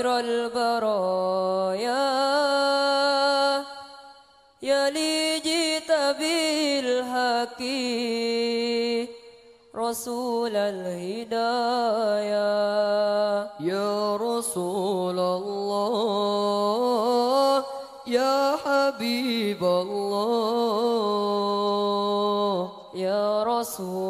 خير البرايا. يلي جيت بالحق رسول الهدايا. يا رسول الله يا حبيب الله. يا رسول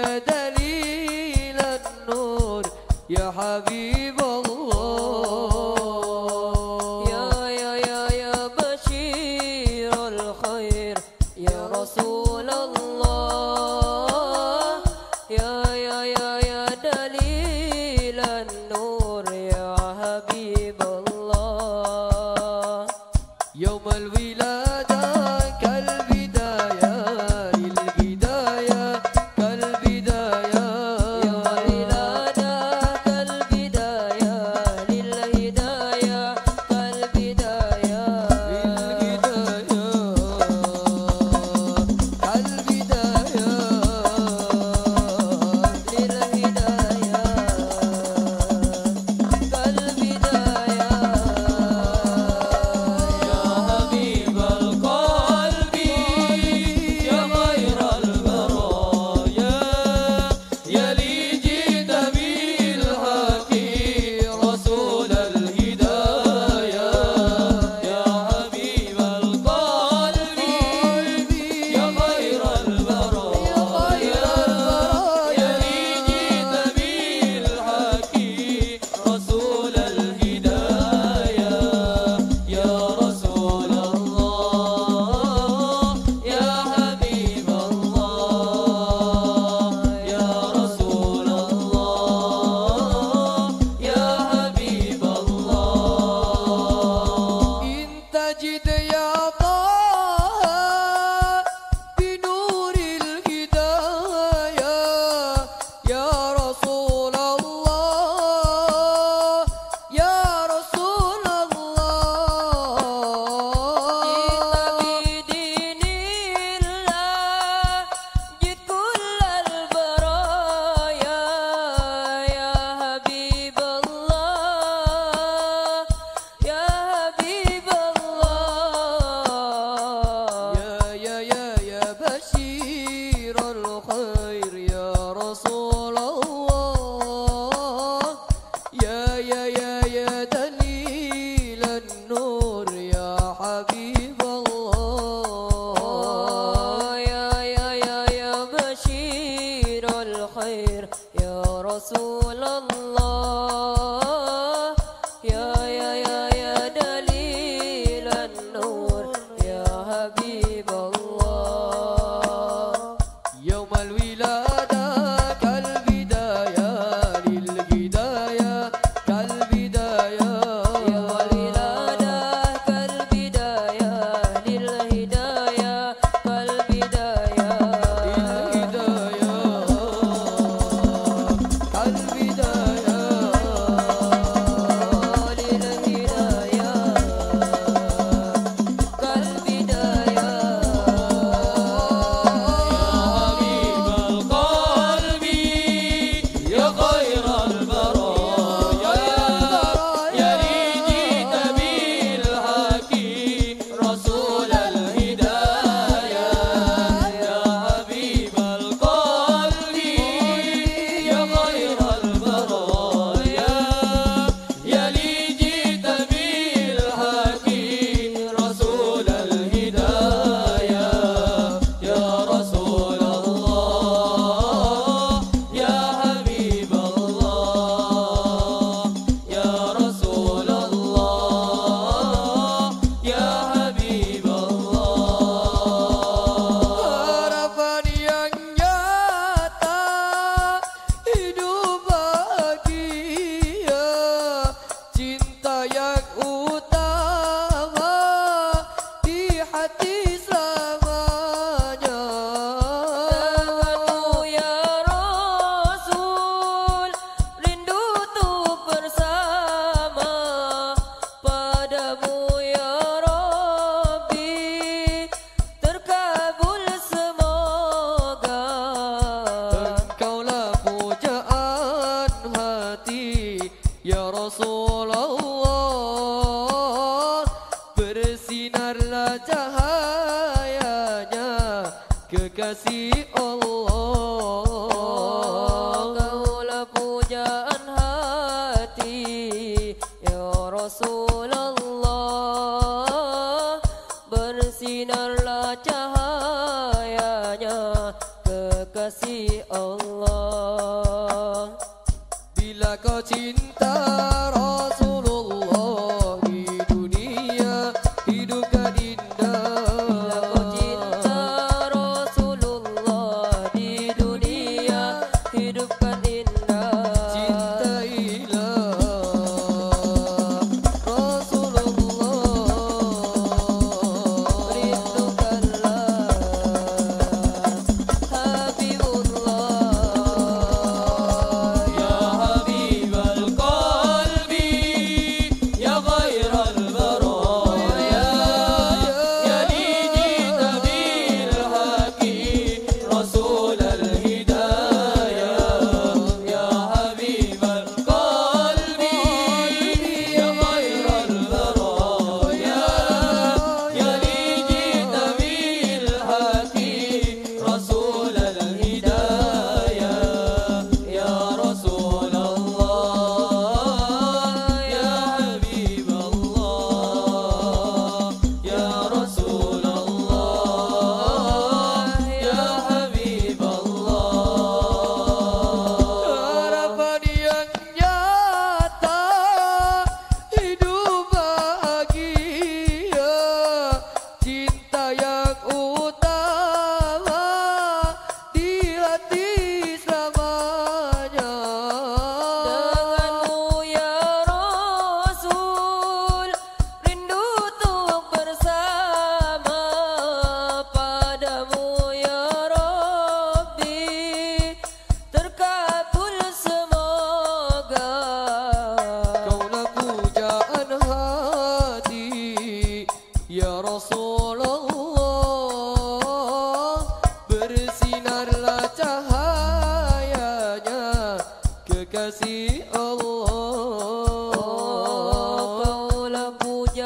يا دليل النور. يا حبيب الله. يا يا يا يا بشير الخير. يا رسول الله. يا يا يا يا دليل النور. يا حبيب الله. يوم الولاد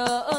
Oh.